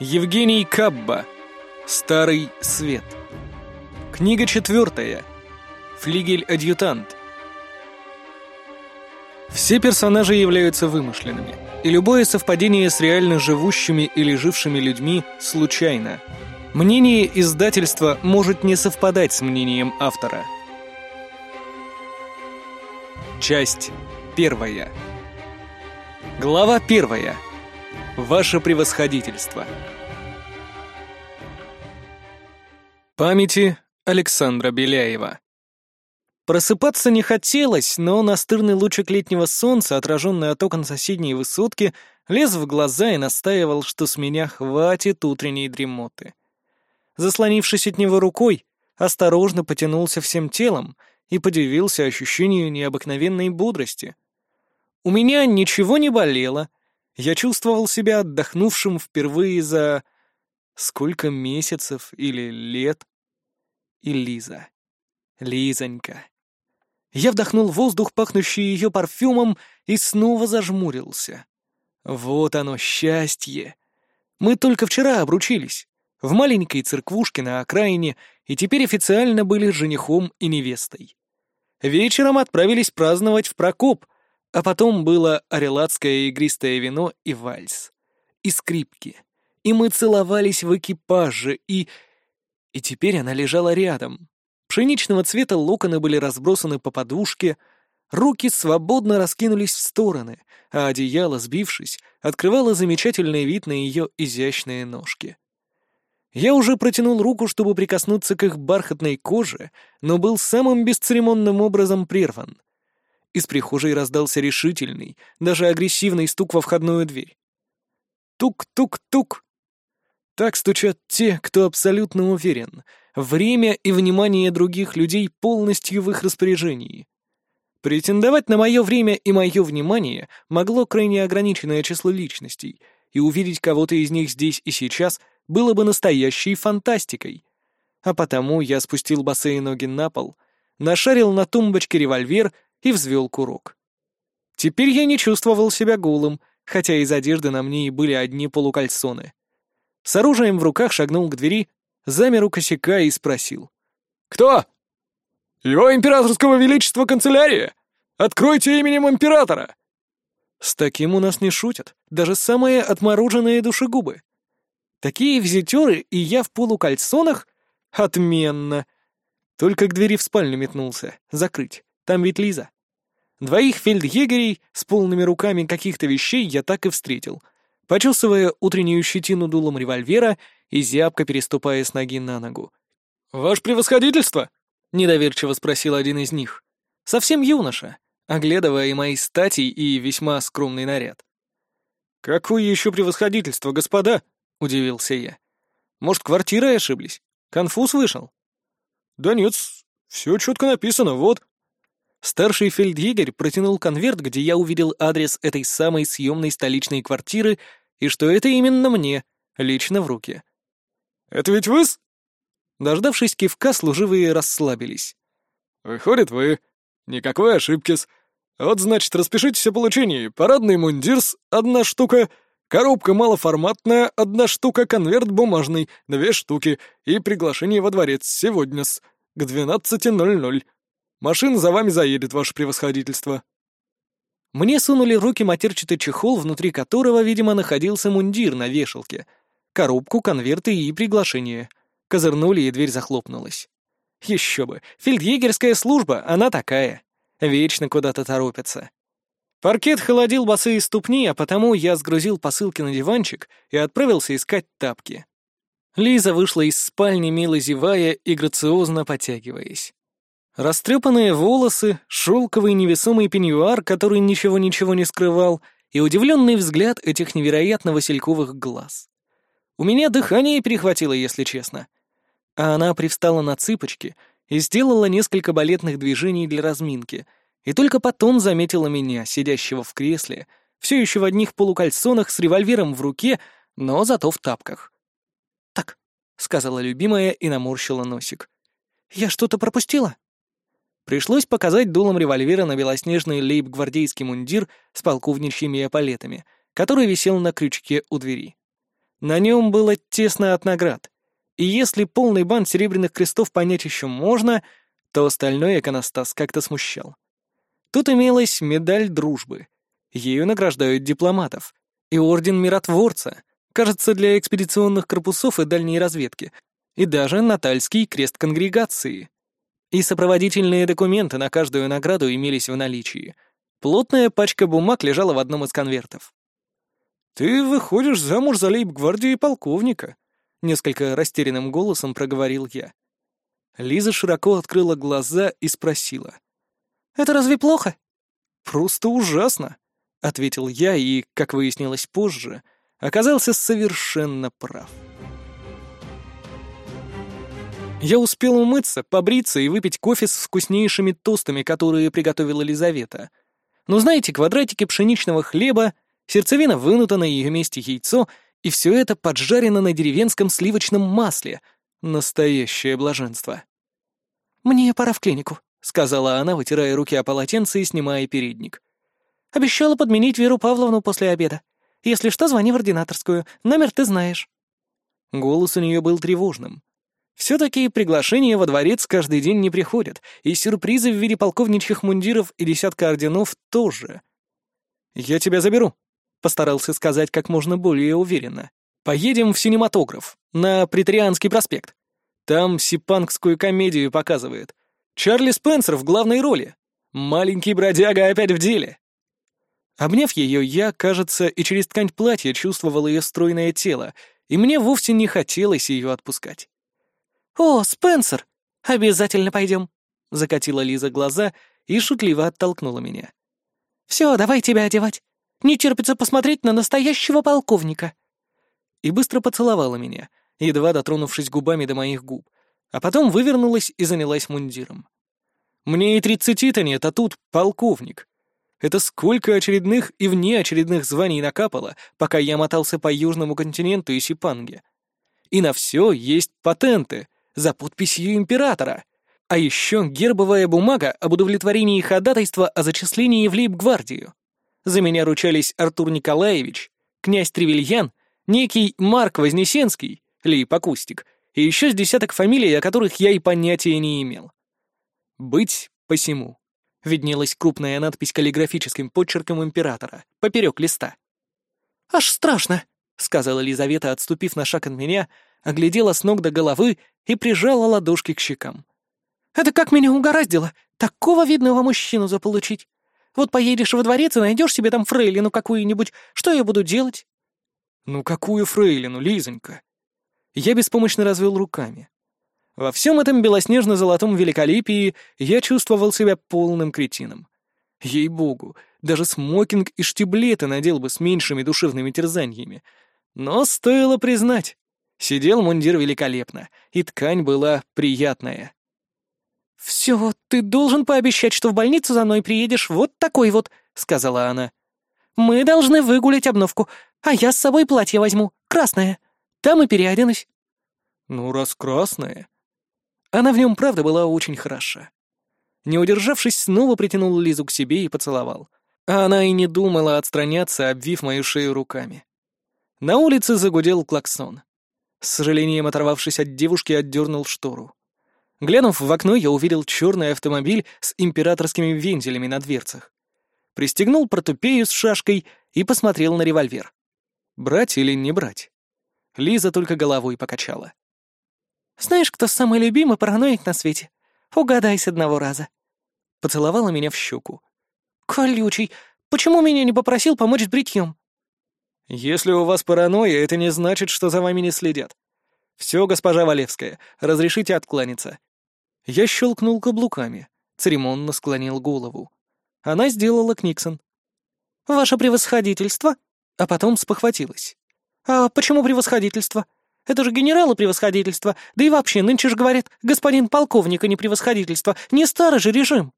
Евгений Кабба. Старый свет. Книга четвертая. Флигель-адъютант. Все персонажи являются вымышленными, и любое совпадение с реально живущими или жившими людьми случайно. Мнение издательства может не совпадать с мнением автора. Часть первая. Глава первая. Ваше превосходительство. Памяти Александра Беляева. Просыпаться не хотелось, но настырный лучик летнего солнца, отраженный от окон соседней высотки, лез в глаза и настаивал, что с меня хватит утренней дремоты. Заслонившись от него рукой, осторожно потянулся всем телом и подивился ощущению необыкновенной бодрости. У меня ничего не болело, я чувствовал себя отдохнувшим впервые за... сколько месяцев или лет. И Лиза. Лизонька. Я вдохнул воздух, пахнущий ее парфюмом, и снова зажмурился. Вот оно, счастье. Мы только вчера обручились. В маленькой церквушке на окраине, и теперь официально были женихом и невестой. Вечером отправились праздновать в Прокоп — а потом было орелатское игристое вино и вальс. И скрипки. И мы целовались в экипаже, и... И теперь она лежала рядом. Пшеничного цвета локоны были разбросаны по подушке, руки свободно раскинулись в стороны, а одеяло, сбившись, открывало замечательный вид на ее изящные ножки. Я уже протянул руку, чтобы прикоснуться к их бархатной коже, но был самым бесцеремонным образом прерван. Из прихожей раздался решительный, даже агрессивный стук во входную дверь. Тук-тук-тук. Так стучат те, кто абсолютно уверен. Время и внимание других людей полностью в их распоряжении. Претендовать на мое время и мое внимание могло крайне ограниченное число личностей, и увидеть кого-то из них здесь и сейчас было бы настоящей фантастикой. А потому я спустил босые ноги на пол, нашарил на тумбочке револьвер — и взвел курок. Теперь я не чувствовал себя голым, хотя из одежды на мне и были одни полукальсоны. С оружием в руках шагнул к двери, замер у косяка и спросил. «Кто?» «Его императорского величества канцелярия! Откройте именем императора!» С таким у нас не шутят, даже самые отмороженные душегубы. Такие визитеры и я в полукальсонах? Отменно. Только к двери в спальню метнулся. Закрыть. Там ведь Лиза. Двоих фельдъегерей с полными руками каких-то вещей я так и встретил, почувствуя утреннюю щетину дулом револьвера и зябко переступая с ноги на ногу. «Ваше превосходительство?» — недоверчиво спросил один из них. Совсем юноша, оглядывая и мои стати и весьма скромный наряд. «Какое еще превосходительство, господа?» — удивился я. «Может, квартирой ошиблись? Конфуз вышел?» «Да нет, все четко написано, вот». Старший фельдъегерь протянул конверт, где я увидел адрес этой самой съемной столичной квартиры и что это именно мне, лично в руки. «Это ведь вы -с? Дождавшись кивка, служивые расслабились. «Выходит, вы. Никакой ошибки-с. Вот, значит, распишитесь о получении. Парадный мундир с одна штука, коробка малоформатная, одна штука, конверт бумажный, две штуки и приглашение во дворец сегодня-с, к 12.00. Машина за вами заедет, ваше превосходительство». Мне сунули руки матерчатый чехол, внутри которого, видимо, находился мундир на вешалке, коробку, конверты и приглашение. Козырнули, и дверь захлопнулась. Еще бы, фельдъегерская служба, она такая. Вечно куда-то торопится. Паркет холодил босые ступни, а потому я сгрузил посылки на диванчик и отправился искать тапки. Лиза вышла из спальни, мило зевая и грациозно потягиваясь. Растрепанные волосы, шелковый невесомый пеньюар, который ничего-ничего не скрывал, и удивленный взгляд этих невероятно васильковых глаз. У меня дыхание перехватило, если честно. А она привстала на цыпочки и сделала несколько балетных движений для разминки, и только потом заметила меня, сидящего в кресле, все еще в одних полукальсонах с револьвером в руке, но зато в тапках. «Так», — сказала любимая и наморщила носик. «Я что-то пропустила?» Пришлось показать дулом револьвера на белоснежный лейб-гвардейский мундир с полковничьими эполетами, который висел на крючке у двери. На нем было тесно от наград. И если полный банд серебряных крестов понять еще можно, то остальной иконостас как-то смущал. Тут имелась медаль дружбы. Ею награждают дипломатов. И орден миротворца, кажется, для экспедиционных корпусов и дальней разведки. И даже Натальский крест конгрегации. И сопроводительные документы на каждую награду имелись в наличии. Плотная пачка бумаг лежала в одном из конвертов. «Ты выходишь замуж за лейб-гвардии полковника», — несколько растерянным голосом проговорил я. Лиза широко открыла глаза и спросила. «Это разве плохо?» «Просто ужасно», — ответил я и, как выяснилось позже, оказался совершенно прав. Я успел умыться, побриться и выпить кофе с вкуснейшими тостами, которые приготовила Лизавета. Но знаете, квадратики пшеничного хлеба, сердцевина вынута на ее месте яйцо, и все это поджарено на деревенском сливочном масле. Настоящее блаженство. «Мне пора в клинику», — сказала она, вытирая руки о полотенце и снимая передник. «Обещала подменить Веру Павловну после обеда. Если что, звони в ординаторскую. Номер ты знаешь». Голос у нее был тревожным. Все-таки приглашения во дворец каждый день не приходят, и сюрпризы в виде полковничьих мундиров и десятка орденов тоже. «Я тебя заберу», — постарался сказать как можно более уверенно. «Поедем в синематограф, на Притарианский проспект. Там сипангскую комедию показывает. Чарли Спенсер в главной роли. Маленький бродяга опять в деле». Обняв ее, я, кажется, и через ткань платья чувствовал ее стройное тело, и мне вовсе не хотелось ее отпускать. «О, Спенсер! Обязательно пойдем!» — закатила Лиза глаза и шутливо оттолкнула меня. «Все, давай тебя одевать. Не терпится посмотреть на настоящего полковника». И быстро поцеловала меня, едва дотронувшись губами до моих губ, а потом вывернулась и занялась мундиром. «Мне и тридцати-то нет, а тут полковник. Это сколько очередных и внеочередных званий накапало, пока я мотался по Южному континенту и Сипанге. И на все есть патенты — за подписью императора. А еще гербовая бумага об удовлетворении ходатайства о зачислении в лейб-гвардию. За меня ручались Артур Николаевич, князь Тревельян, некий Марк Вознесенский, лейб-акустик, и еще с десяток фамилий, о которых я и понятия не имел. «Быть посему», — виднелась крупная надпись каллиграфическим почерком императора, поперек листа. «Аж страшно», — сказала Лизавета, отступив на шаг от меня, оглядела с ног до головы и прижала ладошки к щекам. «Это как меня угораздило, такого видного мужчину заполучить. Вот поедешь во дворец и найдешь себе там фрейлину какую-нибудь, что я буду делать?» «Ну какую фрейлину, Лизонька?» Я беспомощно развел руками. Во всем этом белоснежно-золотом великолепии я чувствовал себя полным кретином. Ей-богу, даже смокинг и штиблеты надел бы с меньшими душевными терзаниями. Но стоило признать, Сидел мундир великолепно, и ткань была приятная. «Все, ты должен пообещать, что в больницу за мной приедешь вот такой вот», — сказала она. «Мы должны выгулять обновку, а я с собой платье возьму, красное. Там и переоденусь». «Ну, раз красное...» Она в нем, правда, была очень хороша. Не удержавшись, снова притянул Лизу к себе и поцеловал. А она и не думала отстраняться, обвив мою шею руками. На улице загудел клаксон. С сожалением оторвавшись от девушки, отдернул штору. Глянув в окно, я увидел черный автомобиль с императорскими вензелями на дверцах. Пристегнул протупею с шашкой и посмотрел на револьвер. Брать или не брать? Лиза только головой покачала. «Знаешь, кто самый любимый параноик на свете? Угадай с одного раза». Поцеловала меня в щеку. «Колючий, почему меня не попросил помочь с бритьем?» «Если у вас паранойя, это не значит, что за вами не следят. Все, госпожа Валевская, разрешите откланяться». Я щелкнул каблуками, церемонно склонил голову. Она сделала Книксон. «Ваше превосходительство?» А потом спохватилась. «А почему превосходительство? Это же генералы превосходительство, да и вообще, нынче же говорят, господин полковник, а не превосходительство, не старый же режим».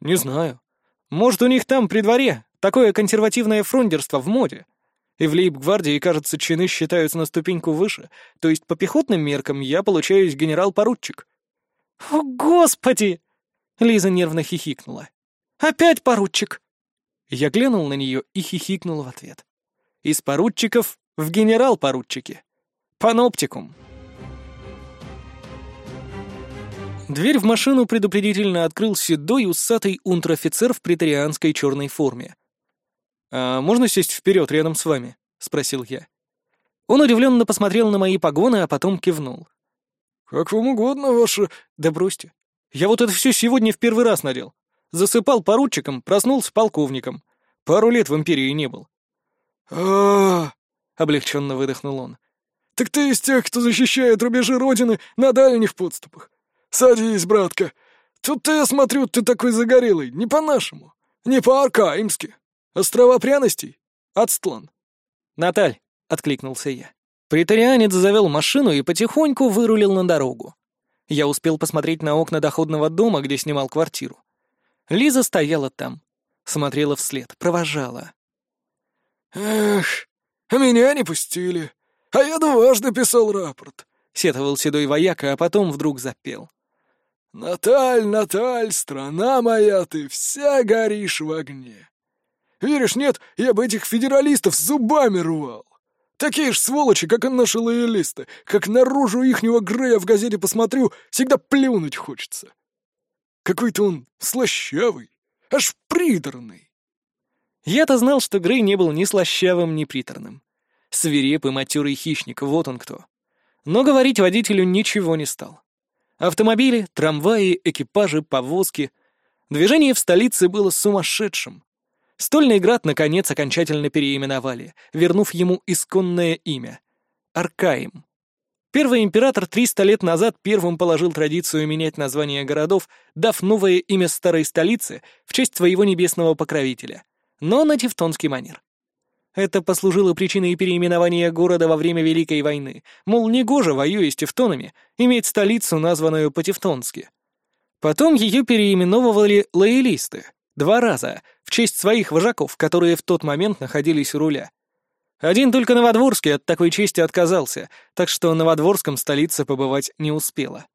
«Не знаю. Может, у них там при дворе такое консервативное фрондерство в моде и в лейб-гвардии, кажется, чины считаются на ступеньку выше, то есть по пехотным меркам я получаюсь генерал-поручик». «О, господи!» — Лиза нервно хихикнула. «Опять поручик!» Я глянул на нее и хихикнул в ответ. Из поручиков В генерал-поручике. Паноптикум. Дверь в машину предупредительно открыл седой усатый унтер-офицер в претарианской черной форме. «А можно сесть вперед рядом с вами?» — спросил я. Он удивленно посмотрел на мои погоны, а потом кивнул. «Как вам угодно, ваше...» «Да бросьте. Я вот это все сегодня в первый раз надел. Засыпал поручиком, проснулся полковником. Пару лет в империи не был». а облегченно выдохнул он. «Так ты из тех, кто защищает рубежи Родины на дальних подступах. Садись, братка. Тут-то я смотрю, ты такой загорелый, не по-нашему, не по-аркаимски. Острова пряностей? Ацтлан». «Наталь», — откликнулся я. Притарианец завел машину и потихоньку вырулил на дорогу. Я успел посмотреть на окна доходного дома, где снимал квартиру. Лиза стояла там, смотрела вслед, провожала. «Эх, меня не пустили, а я дважды писал рапорт», — сетовал седой вояка, а потом вдруг запел. «Наталь, Наталь, страна моя, ты вся горишь в огне. Веришь, нет, я бы этих федералистов зубами рвал. Такие ж сволочи, как и наши лоялисты, как наружу ихнего Грея в газете посмотрю, всегда плюнуть хочется. Какой-то он слащавый, аж приторный. Я-то знал, что Грей не был ни слащавым, ни приторным. Свирепый, матерый хищник, вот он кто. Но говорить водителю ничего не стал. Автомобили, трамваи, экипажи, повозки. Движение в столице было сумасшедшим. Стольный град, наконец, окончательно переименовали, вернув ему исконное имя — Аркаим. Первый император 300 лет назад первым положил традицию менять названия городов, дав новое имя старой столице в честь своего небесного покровителя, но на тевтонский манер. Это послужило причиной переименования города во время Великой войны, мол, негоже, воюя с тевтонами, иметь столицу, названную по-тевтонски. Потом ее переименовывали лоялисты, Два раза, в честь своих вожаков, которые в тот момент находились у руля. Один только Новодворский от такой чести отказался, так что Новодворском столица побывать не успела.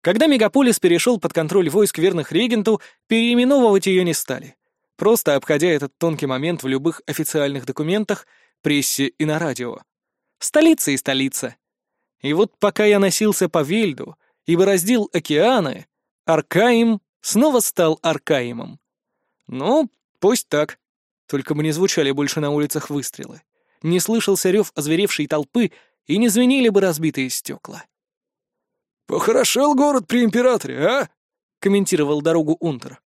Когда мегаполис перешел под контроль войск верных регенту, переименовывать ее не стали, просто обходя этот тонкий момент в любых официальных документах, прессе и на радио. Столица и столица. И вот пока я носился по Вельду и бороздил океаны, Аркаим снова стал Аркаимом. «Ну, пусть так». Только бы не звучали больше на улицах выстрелы. Не слышался рев озверевшей толпы и не звенели бы разбитые стекла. «Похорошел город при императоре, а?» — комментировал дорогу Унтер.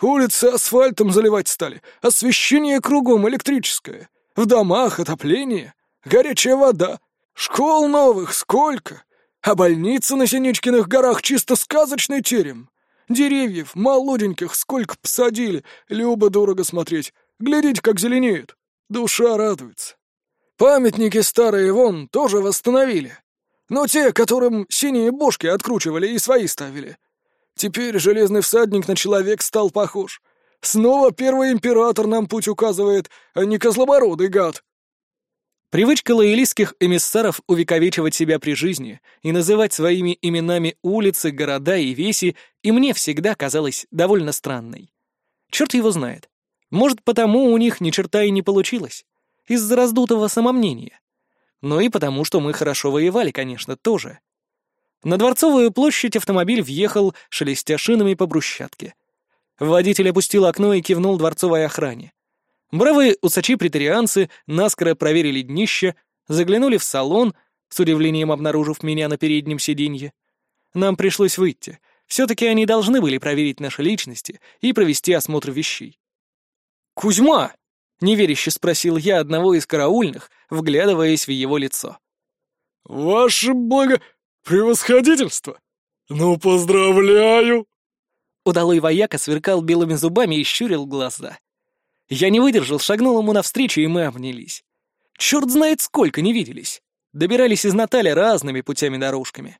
«Улицы асфальтом заливать стали, освещение кругом электрическое, в домах отопление, горячая вода, школ новых сколько, а больница на Синичкиных горах чисто сказочный терем. Деревьев молоденьких сколько посадили, любо дорого смотреть. Глядите, как зеленеют. Душа радуется. Памятники старые вон тоже восстановили. Но те, которым синие бошки откручивали и свои ставили. Теперь железный всадник на человек стал похож. Снова первый император нам путь указывает, а не козлобородый гад. Привычка лоялистских эмиссаров увековечивать себя при жизни и называть своими именами улицы, города и веси и мне всегда казалась довольно странной. Черт его знает. Может, потому у них ни черта и не получилось. Из-за раздутого самомнения. Но и потому, что мы хорошо воевали, конечно, тоже. На Дворцовую площадь автомобиль въехал, шелестя шинами по брусчатке. Водитель опустил окно и кивнул дворцовой охране. Бравые усачи-претарианцы наскоро проверили днище, заглянули в салон, с удивлением обнаружив меня на переднем сиденье. Нам пришлось выйти. Все-таки они должны были проверить наши личности и провести осмотр вещей. «Кузьма!» — неверяще спросил я одного из караульных, вглядываясь в его лицо. «Ваше благо... превосходительство! Ну, поздравляю!» Удалой вояка сверкал белыми зубами и щурил глаза. Я не выдержал, шагнул ему навстречу, и мы обнялись. Черт знает сколько не виделись. Добирались из Натали разными путями-дорожками.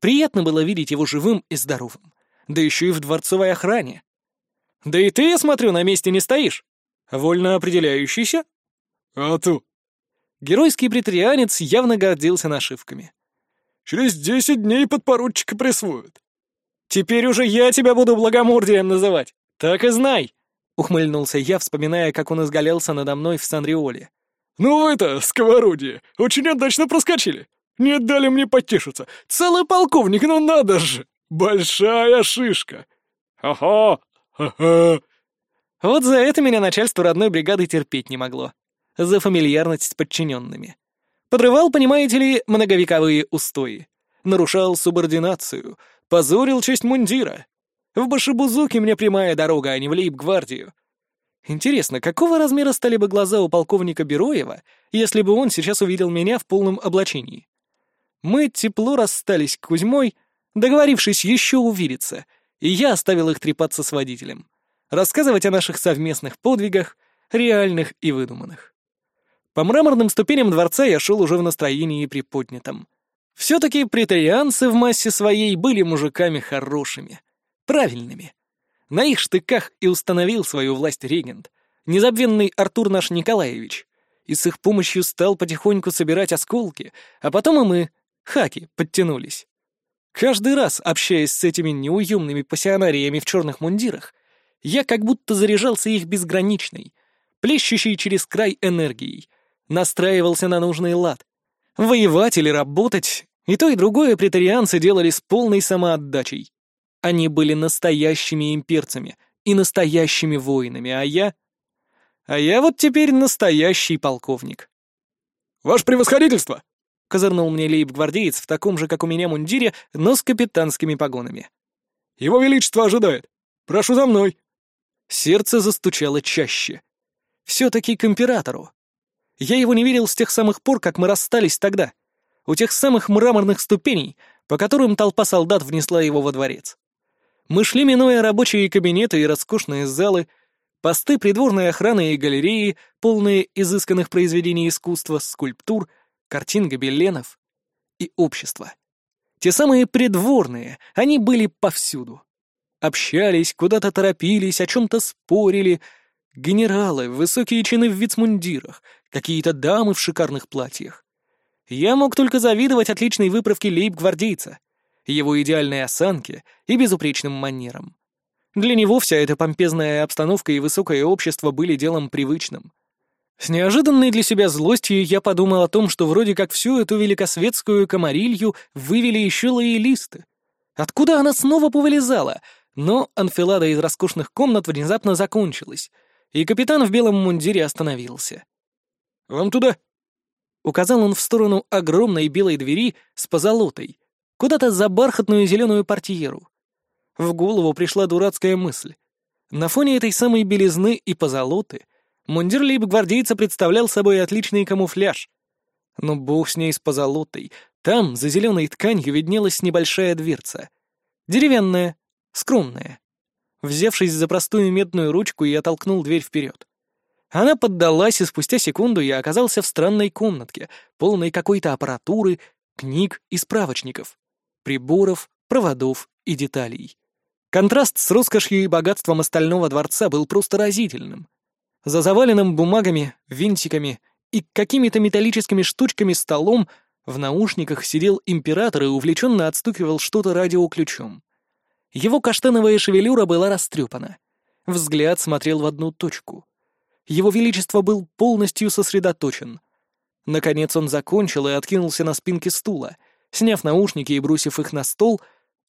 Приятно было видеть его живым и здоровым. Да еще и в дворцовой охране. Да и ты, я смотрю, на месте не стоишь. Вольно определяющийся? А то. Геройский претарианец явно гордился нашивками. Через десять дней подпоручика присвоят. Теперь уже я тебя буду благомордием называть. Так и знай. Ухмыльнулся я, вспоминая, как он изгалялся надо мной в Санриоле. Ну вы-то, сковородие, очень удачно проскочили. Не дали мне потешиться. Целый полковник, ну надо же! Большая шишка! Ха-ха! Ха-ха!» Вот за это меня начальство родной бригады терпеть не могло. За фамильярность с подчиненными. Подрывал, понимаете ли, многовековые устои. Нарушал субординацию. Позорил честь мундира. В Башибузуке мне прямая дорога, а не в лейб-гвардию. Интересно, какого размера стали бы глаза у полковника Бероева, если бы он сейчас увидел меня в полном облачении? Мы тепло расстались Кузьмой, договорившись еще увидеться, и я оставил их трепаться с водителем, рассказывать о наших совместных подвигах, реальных и выдуманных. По мраморным ступеням дворца я шел уже в настроении приподнятом. Все-таки претарианцы в массе своей были мужиками хорошими, правильными. На их штыках и установил свою власть регент, незабвенный Артур наш Николаевич, и с их помощью стал потихоньку собирать осколки, а потом и мы, хаки, подтянулись. Каждый раз, общаясь с этими неуемными пассионариями в черных мундирах, я как будто заряжался их безграничной, плещущей через край энергией, настраивался на нужный лад. Воевать или работать, и то и другое претарианцы делали с полной самоотдачей. Они были настоящими имперцами и настоящими воинами, а я... А я вот теперь настоящий полковник. «Ваше превосходительство!» — козырнул мне лейб-гвардеец в таком же, как у меня, мундире, но с капитанскими погонами. «Его Величество ожидает! Прошу за мной!» Сердце застучало чаще. Все-таки к императору. Я его не видел с тех самых пор, как мы расстались тогда, у тех самых мраморных ступеней, по которым толпа солдат внесла его во дворец. Мы шли, минуя рабочие кабинеты и роскошные залы, посты придворной охраны и галереи, полные изысканных произведений искусства, скульптур, картин гобеленов и общества. Те самые придворные, они были повсюду. Общались, куда-то торопились, о чем-то спорили. Генералы, высокие чины в вицмундирах, какие-то дамы в шикарных платьях. Я мог только завидовать отличной выправке лейб-гвардейца, его идеальной осанке и безупречным манерам. Для него вся эта помпезная обстановка и высокое общество были делом привычным. С неожиданной для себя злостью я подумал о том, что вроде как всю эту великосветскую комарилью вывели еще лоялисты. Откуда она снова повылезала? Но анфилада из роскошных комнат внезапно закончилась, и капитан в белом мундире остановился. «Вам туда?» Указал он в сторону огромной белой двери с позолотой, куда-то за бархатную зеленую портьеру. В голову пришла дурацкая мысль. На фоне этой самой белизны и позолоты мундир лейб-гвардейца представлял собой отличный камуфляж. Но бог с ней с позолотой. Там, за зеленой тканью, виднелась небольшая дверца. Деревянная, скромная. Взявшись за простую медную ручку, я толкнул дверь вперед. Она поддалась, и спустя секунду я оказался в странной комнатке, полной какой-то аппаратуры, книг и справочников приборов, проводов и деталей. Контраст с роскошью и богатством остального дворца был просто разительным. За заваленным бумагами, винтиками и какими-то металлическими штучками столом в наушниках сидел император и увлеченно отстукивал что-то радиоключом. Его каштановая шевелюра была растрепана. Взгляд смотрел в одну точку. Его Величество был полностью сосредоточен. Наконец он закончил и откинулся на спинке стула, сняв наушники и бросив их на стол,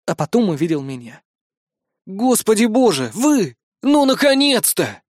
а потом увидел меня. «Господи боже, вы! Ну, наконец-то!»